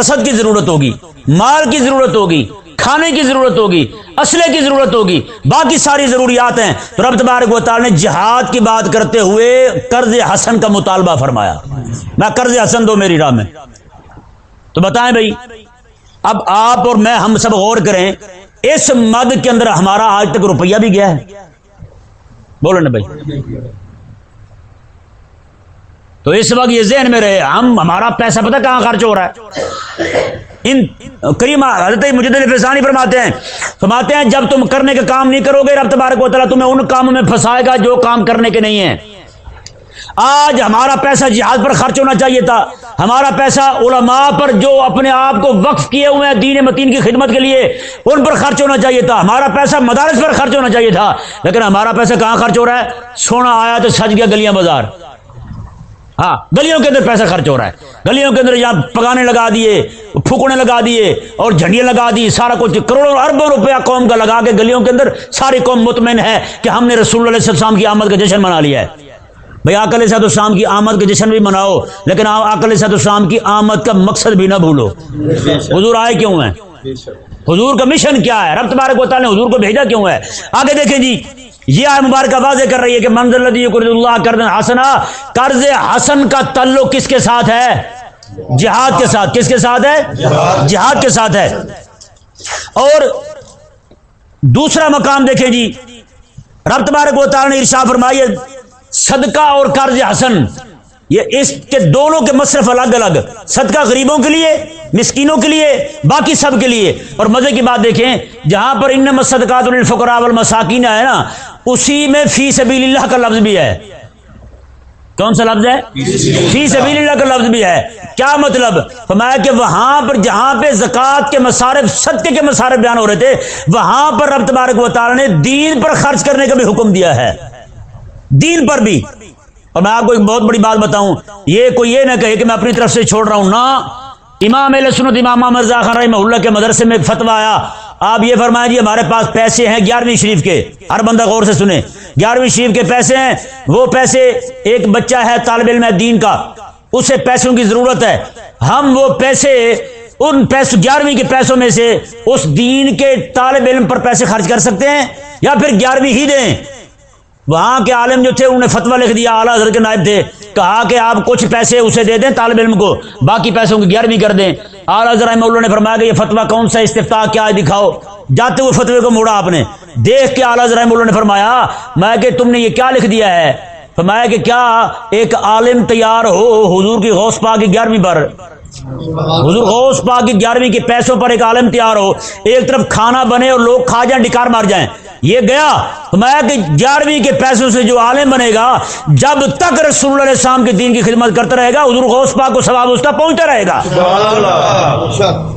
رسد کی ضرورت ہوگی، مال کی ضرورت ہوگی۔ کھانے کی ضرورت ہوگی، اسلحے کی ضرورت ہوگی، باقی ساری ضروریات ہیں۔ تو رب تبارک و تعالی نے جہاد کی بات کرتے ہوئے قرض حسن کا مطالبہ فرمایا۔ میں قرض حسن دو میری راہ میں۔ تو بتائیں بھائی، اب آپ اور میں ہم سب غور کریں، اس مد کے اندر ہمارا آج تک روپیہ بھی گیا ہے۔ بولو نا بھائی۔ تو اس وقت یہ ذہن میں رہے، ہم، ہمارا پیسہ پتہ کہاں خرچ ہو رہا ہے؟ ان کریم حضرت مجد الفسانی فرماتے ہیں فرماتے ہیں، جب تم کرنے کے کام نہیں کرو گے، رب تبارک و تعالیٰ تمہیں ان کاموں میں پھنسائے گا جو کام کرنے کے نہیں ہیں۔ آج ہمارا پیسہ جہاد پر خرچ ہونا چاہیے تھا۔ ہمارا پیسہ علماء پر جو اپنے آپ کو وقف کیے ہوئے ہیں دین متین کی خدمت کے لیے، ان پر خرچ ہونا چاہیے تھا۔ ہمارا پیسہ مدارس پر خرچ ہونا چاہیے تھا۔ لیکن ہمارا پیسہ کہاں خرچ ہو رہا ہے؟ سونا آیا تو سج گیا گلیاں بازار۔ ہاں گلیوں کے اندر پیسہ خرچ ہو رہا ہے۔ گلیوں کے اندر یہاں پکانے لگا دیے پھکونے لگا دیے اور جھنڈیاں لگا دی سارا کچھ کروڑوں اربوں روپیہ قوم کا لگا کے گلیوں کے اندر ساری قوم مطمئن ہے کہ ہم نے رسول اللہ علیہ السلام کی آمد کا جشن منا لیا ہے۔ بھائی آکل صاحب السلام کی آمد کا جشن بھی مناؤ لیکن آکل صاحب السلام کی آمد کا مقصد بھی نہ بھولو۔ حضور آئے کیوں ہیں؟ حضور کا مشن کیا ہے؟ رب تبارک و تعالیٰ نے حضور کو بھیجا کیوں ہے؟ آگے دیکھیں جی۔ یہ آئے مبارکہ واضح کر رہی ہے کہ منظر لدی اللہ کردن حسنا، قرض حسن کا تعلق کس کے ساتھ ہے؟ جہاد کے ساتھ۔ کس کے ساتھ ہے؟ جہاد کے ساتھ ہے۔ اور دوسرا مقام دیکھیں جی رب تبارک و تعالی نے ارشاد فرمائی صدقہ اور قرض حسن۔ یہ اس کے دونوں کے مصرف الگ الگ۔ صدقہ غریبوں کے لیے، مسکینوں کے لیے، باقی سب کے لیے۔ اور مزے کی بات دیکھیں، جہاں پر ان صدقات الفقراء والمساکین ہے نا اسی میں فی سبیل اللہ کا لفظ بھی ہے۔ کون سا لفظ ہے؟ فی سبیل اللہ کا لفظ بھی ہے۔ کیا مطلب؟ فرمایا کہ وہاں پر جہاں پہ زکوٰۃ کے مصارف، صدقے کے مصارف بیان ہو رہے تھے، وہاں پر رب تبارک و تعالی نے دین پر خرچ کرنے کا بھی حکم دیا ہے۔ دین پر بھی۔ اور میں آپ کو ایک بہت بڑی بات بتاؤں۔ یہ کوئی یہ نہ کہے کہ میں اپنی طرف سے چھوڑ رہا ہوں، نہ۔ امام علیہ سنت، امام مرزا خان رحمہ اللہ کے مدرسے میں ایک فتویٰ آیا۔ آپ یہ فرمائیں جی ہمارے پاس پیسے ہیں گیارہویں شریف کے۔ ہر بندہ غور سے سنے گیارہویں شریف کے پیسے ہیں، وہ پیسے ایک بچہ ہے طالب علم ہے دین کا۔ اسے پیسوں کی ضرورت ہے۔ ہم وہ پیسے، ان پیسوں، گیارہویں کے پیسوں میں سے اس دین کے طالب علم پر پیسے خرچ کر سکتے ہیں یا پھر گیارہویں ہی دیں۔ وہاں کے عالم جو تھے انہوں نے فتویٰ لکھ دیا، اعلیٰ حضرت کے نائب تھے۔ کہا کہ آپ کچھ پیسے اسے دے دیں، طالب علم کو۔ باقی پیسوں کی گیارہویں کر دیں۔ اعلیٰ حضرت رحمہ اللہ نے فرمایا کہ یہ فتویٰ کون سا استفتاح کیا ہے؟ دکھاؤ۔ جاتے ہوئے فتوے کو موڑا آپ نے۔ دیکھ کے اعلیٰ حضرت رحمہ اللہ نے فرمایا، میں کہ تم نے یہ کیا لکھ دیا ہے؟ فرمایا کہ کیا ایک عالم تیار ہو حضور کی غوث پا کی گیارہویں پر؟ حضور غوث پاک کی گیارہویں کے پیسوں پر ایک عالم تیار ہو۔ ایک طرف کھانا بنے اور لوگ کھا جائیں، ڈکار مار جائیں۔ یہ گیا میں کہ گیارہویں کے پیسوں سے جو عالم بنے گا جب تک رسول اللہ علیہ السلام کے دین کی خدمت کرتا رہے گا حضور غوث پاک کو ثواب اس تک پہنچتا رہے گا۔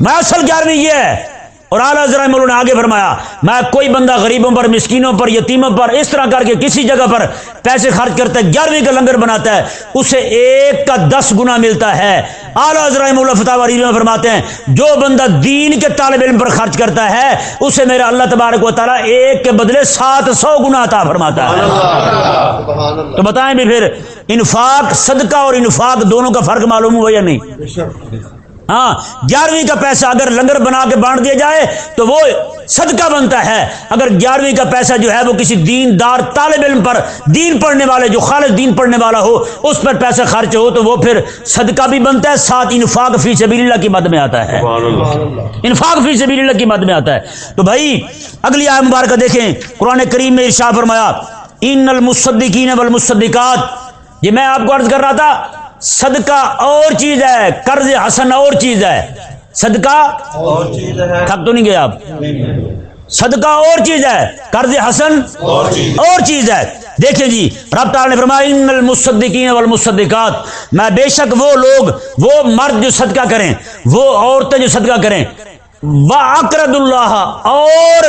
میں اصل گیارہویں یہ ہے۔ اور اعلیٰ ذرا مولو نے آگے فرمایا میں کوئی بندہ غریبوں پر مسکینوں پر یتیموں پر اس طرح کر کے کسی جگہ پر پیسے خرچ کرتا ہے گیارہویں کا لنگر بناتا ہے اسے ایک کا دس گنا ملتا ہے۔ اعلیٰ ذرا مولا فتح میں فرماتے ہیں جو بندہ دین کے طالب علم پر خرچ کرتا ہے اسے میرا اللہ تبارک و تعالیٰ ایک کے بدلے سات سو گنا عطا فرماتا ہے۔ تو بتائیں بھی پھر انفاق صدقہ اور انفاق دونوں کا فرق معلوم ہوا یا نہیں؟ ہاں گیارہویں کا پیسہ اگر لنگر بنا کے بانٹ دیا جائے تو وہ صدقہ بنتا ہے۔ اگر گیارہویں کا پیسہ جو ہے وہ کسی دین دار طالب علم پر دین پڑھنے والے جو خالص دین پڑھنے والا ہو اس پر پیسہ خرچ ہو تو وہ پھر صدقہ بھی بنتا ہے ساتھ انفاق فی سبیل اللہ کی مد میں آتا ہے۔ انفاق فی سبیل اللہ کی مد میں آتا ہے۔ تو بھائی اگلی آئے مبارکہ دیکھیں۔ قرآن کریم میں ارشاد فرمایا ان المصدقین والمصدقات یہ میں آپ کو عرض کر رہا تھا صدقہ اور چیز ہے قرض حسن اور چیز ہے۔ صدقہ؟ تھک تو نہیں گئے آپ؟ صدقہ اور چیز ہے قرض حسن اور چیز۔ ہے۔ دیکھیں جی رب تعالی نے فرمایا ان المصدقین والمصدقات میں بے شک وہ لوگ وہ مرد جو صدقہ کریں وہ عورتیں جو صدقہ کریں۔ وَأَقْرَضُ اللَّهَ اور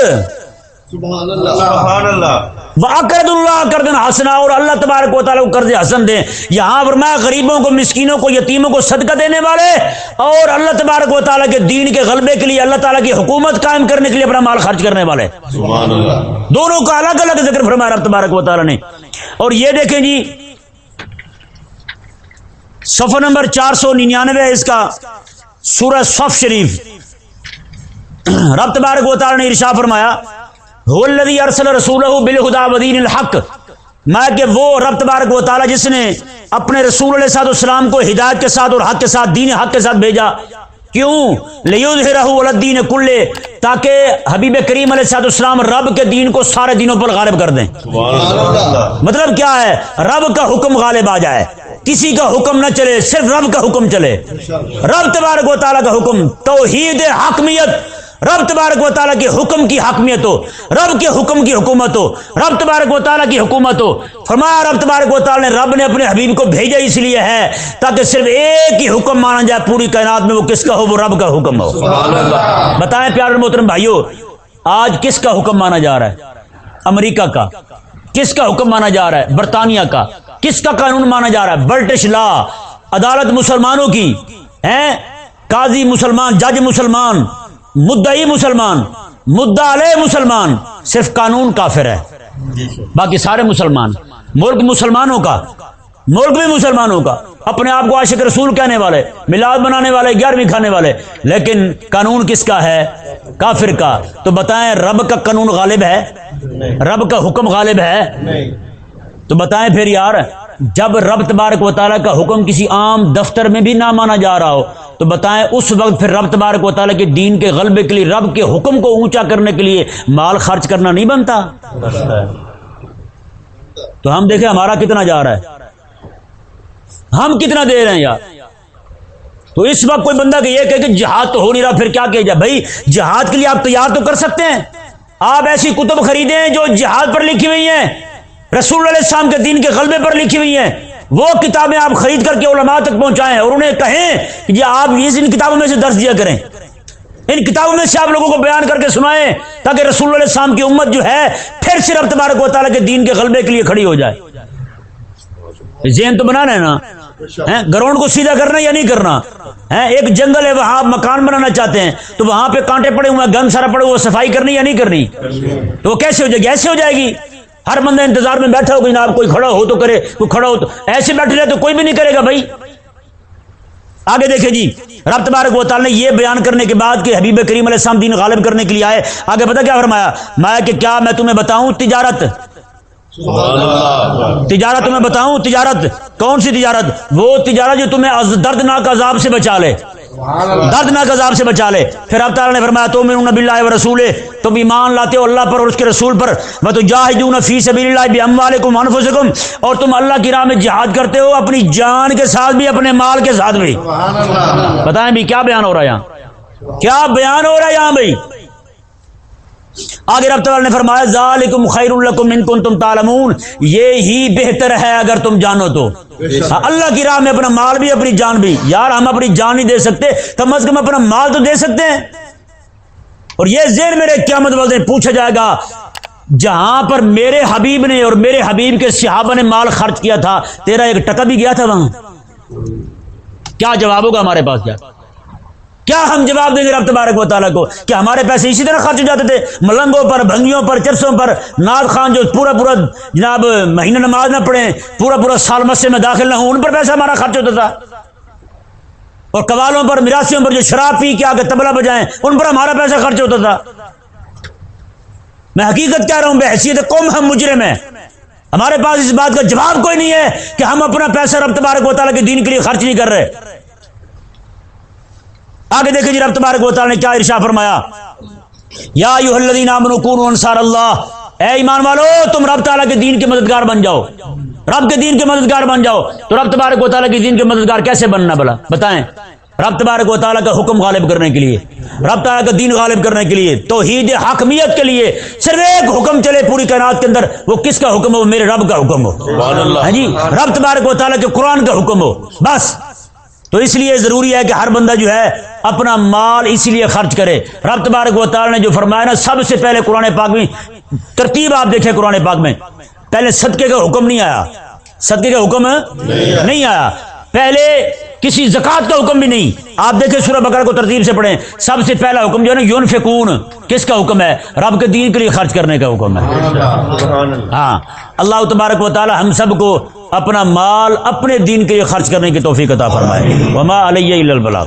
سبحان اللہ. واقرد اللہ. کردن حسنا اور اللہ تبارک و تعالیٰ کو قرض حسن دیں۔ یہاں پر میں غریبوں کو مسکینوں کو یتیموں کو صدقہ دینے والے اور اللہ تبارک و تعالیٰ کے دین کے غلبے کے لیے اللہ تعالیٰ کی حکومت قائم کرنے کے لیے اپنا مال خرچ کرنے والے۔ سبحان اللہ. دونوں کا الگ الگ ذکر فرمایا رب تبارک و تعالیٰ نے۔ اور یہ دیکھیں جی صفحہ نمبر چار سو ننانوے اس کا سورہ صف شریف۔ رب تبارک و تعالیٰ نے ارشا فرمایا ارسل رسوله بالهدى ودين الحق. میں کہ وہ رب تبارک و تعالی جس نے اپنے رسول علیہ الصلوۃ والسلام کو ہدایت کے ساتھ اور حق کے ساتھ دین حق کے ساتھ بھیجا۔ کیوں؟ الدین کلے تاکہ حبیب کریم علیہ الصلوۃ والسلام رب کے دین کو سارے دینوں پر غالب کر دیں۔ مطلب کیا ہے؟ رب کا حکم غالب آ جائے۔ کسی کا حکم نہ چلے صرف رب کا حکم چلے۔ رب تبارک و تعالیٰ کا حکم توحید حکمیت۔ رب تبارک و تعالیٰ کے حکم کی حکمیت ہو رب کے حکم کی حکومت ہو رب تبارک و تعالیٰ کی حکومت ہو فرمایا رب تبارک و تعالیٰ نے رب نے اپنے حبیب کو بھیجا اس لیے ہے تاکہ صرف ایک ہی حکم مانا جائے پوری کائنات میں وہ کس کا ہو؟ وہ رب کا حکم ہو۔ بتائیں پیارے محترم بھائیو آج کس کا حکم مانا جا رہا ہے؟ امریکہ کا۔ کس کا حکم مانا جا رہا ہے؟ برطانیہ کا۔ کس کا قانون مانا جا رہا ہے؟ British law. عدالت مسلمانوں کی ہیں؟ قاضی مسلمان جج مسلمان۔ مدعی مسلمان، مدعا علیہ مسلمان، صرف قانون کافر ہے۔ باقی سارے مسلمان، ملک مسلمانوں کا، ملک بھی مسلمانوں کا۔ اپنے آپ کو عاشق رسول کہنے والے، میلاد بنانے والے، گیارہویں کھانے والے۔ لیکن قانون کس کا ہے؟ کافر کا۔ تو بتائیں رب کا قانون غالب ہے؟ رب کا حکم غالب ہے؟ تو بتائیں پھر یار، جب رب تبارک و تعالیٰ کا حکم کسی عام دفتر میں بھی نہ مانا جا رہا ہو تو بتائیں اس وقت پھر رب تبارک و تعالیٰ کے دین کے غلبے کے لیے، رب کے حکم کو اونچا کرنے کے لیے مال خرچ کرنا نہیں بنتا؟ تو ہم دیکھیں ہمارا کتنا جا رہا ہے۔ ہم کتنا دے رہے ہیں یار؟ تو اس وقت کوئی بندہ کہ یہ کہ جہاد تو ہو نہیں رہا، پھر کیا کیا جائے؟ بھائی، جہاد کے لیے آپ تیار تو کر سکتے ہیں۔ آپ ایسی کتب خریدیں جو جہاد پر لکھی ہوئی ہیں، رسول علیہ السلام کے دین کے غلبے پر لکھی ہوئی ہیں۔ وہ کتابیں آپ خرید کر کے علماء تک پہنچائیں اور انہیں کہیں کہ یہ آپ ان کتابوں میں سے درج دیا کریں۔ ان کتابوں میں سے آپ لوگوں کو بیان کر کے سنائیں تاکہ رسول اللہ علیہ السلام کی امت جو ہے پھر صرف تبارک و تعالیٰ کے دین کے غلبے کے لیے کھڑی ہو جائے۔ ذہن تو بنانا ہے نا؟ گراؤنڈ کو سیدھا کرنا یا نہیں کرنا؟ ایک جنگل ہے، وہاں آپ مکان بنانا چاہتے ہیں، تو وہاں پہ کانٹے پڑے ہوئے گن سارا پڑے ہوئے صفائی کرنی یا نہیں کرنی؟ تو وہ کیسے ہو جائے گی؟ ایسے ہو جائے گی۔ ہر بندہ انتظار میں بیٹھا ہو جناب کوئی کھڑا ہو تو کرے کوئی کھڑا ہو تو ایسے بیٹھے رہے تو کوئی بھی نہیں کرے گا بھائی۔ آگے دیکھیں جی رب تبارک و تعالی نے یہ بیان کرنے کے بعد کہ حبیب کریم علیہ السلام دین غالب کرنے کے لیے آئے۔ آگے پتا کیا فرمایا؟ میں کہ کیا میں تمہیں بتاؤں؟ تجارت۔ تجارت تمہیں بتاؤں؟ تجارت۔ کون سی تجارت؟ وہ تجارت جو تمہیں دردناک عذاب سے بچا لے۔ دردناک عذاب سے بچا لے۔ پھر اب تعالیٰ نے فرمایا تو میں نبی اللہ و رسول تم ایمان لاتے ہو اللہ پر اور اس کے رسول پر۔ میں تو جاہدون فی سبیل اللہ بھی اموالکم انفسکم اور تم اللہ کی راہ میں جہاد کرتے ہو اپنی جان کے ساتھ بھی اپنے مال کے ساتھ بھی۔ بتائیں بھی کیا بیان ہو رہا ہے یہاں؟ کیا بیان ہو رہا ہے یہاں بھائی؟ آگے رب تعالیٰ نے فرمایا ذالکم خیر لکم ان کنتم تعلمون۔ یہ ہی بہتر ہے اگر تم جانو تو۔ اللہ کی راہ میں اپنا مال بھی اپنی جان بھی۔ یار ہم اپنی جان نہیں دے سکتے۔ کم از کم اپنا مال تو دے سکتے ہیں۔ اور یہ ذہن میرے قیامت والے پوچھا جائے گا جہاں پر میرے حبیب نے اور میرے حبیب کے صحابہ نے مال خرچ کیا تھا تیرا ایک ٹکا بھی گیا تھا وہاں؟ کیا جواب ہوگا ہمارے پاس؟ کیا کیا ہم جواب دیں گے رب تبارک و تعالیٰ کو کہ ہمارے پیسے اسی طرح خرچ ہو جاتے تھے، ملنگوں پر، بھنگیوں پر، چرسوں پر ناد خان جو پورا پورا جناب مہینہ نماز نہ پڑھیں، پورا پورا سال مسجد میں داخل نہ ہوں، ان پر پیسہ ہمارا خرچ ہوتا تھا۔ اور قوالوں پر مراسیوں پر جو شراب پی کے آ کے تبلا بجائیں، ان پر ہمارا پیسہ خرچ ہوتا تھا۔ میں حقیقت کہہ رہا ہوں، بے حیثیت قوم ہم مجرم ہیں۔ ہمارے پاس اس بات کا جواب کوئی نہیں ہے کہ ہم اپنا پیسہ رب تبارک و تعالیٰ کے دین کے لیے خرچ نہیں کر رہے۔ آگے دیکھیں جی رب تبارک و تعالی نے کیا ارشا فرمایا؟ یا ایھا الذین آمنوا کونوا انصار اللہ۔ اے ایمان والو تم رب تعالی کے دین کے مددگار بن جاؤ۔ رب کے دین کے مددگار بن جاؤ۔ تو رب تبارک و تعالی کے دین کے مددگار کیسے بننا بلا بتائیں۔ رب تبارک و تعالیٰ کا حکم غالب کرنے کے لیے رب تعالیٰ کا دین غالب کرنے کے لیے توحید حاکمیت کے لیے صرف ایک حکم چلے پوری کائنات کے اندر وہ کس کا حکم ہو؟ میرے رب کا حکم ہو۔ ہاں جی رب تبارک و تعالیٰ کے قرآن کا حکم ہو۔ بس۔ تو اس لیے ضروری ہے کہ ہر بندہ جو ہے اپنا مال اسی لیے خرچ کرے۔ رب تبارک و تعالی نے جو فرمایا نا، سب سے پہلے قرآن پاک میں، ترتیب آپ دیکھیں قرآن پاک میں۔ پہلے صدقے کا حکم نہیں آیا۔ صدقے کا حکم نہیں آیا۔ پہلے کسی زکات کا حکم بھی نہیں۔ آپ دیکھیں سورہ بکر کو ترتیب سے پڑھیں۔ سب سے پہلا حکم جو ہے نا یون فکون کس کا حکم ہے؟ رب کے دین کے لیے خرچ کرنے کا حکم ہے۔ ہاں۔ اللہ تبارک و تعالی ہم سب کو اپنا مال اپنے دین کے لیے خرچ کرنے کی توفیق عطا فرمائے۔ وما علیہ البلاغ۔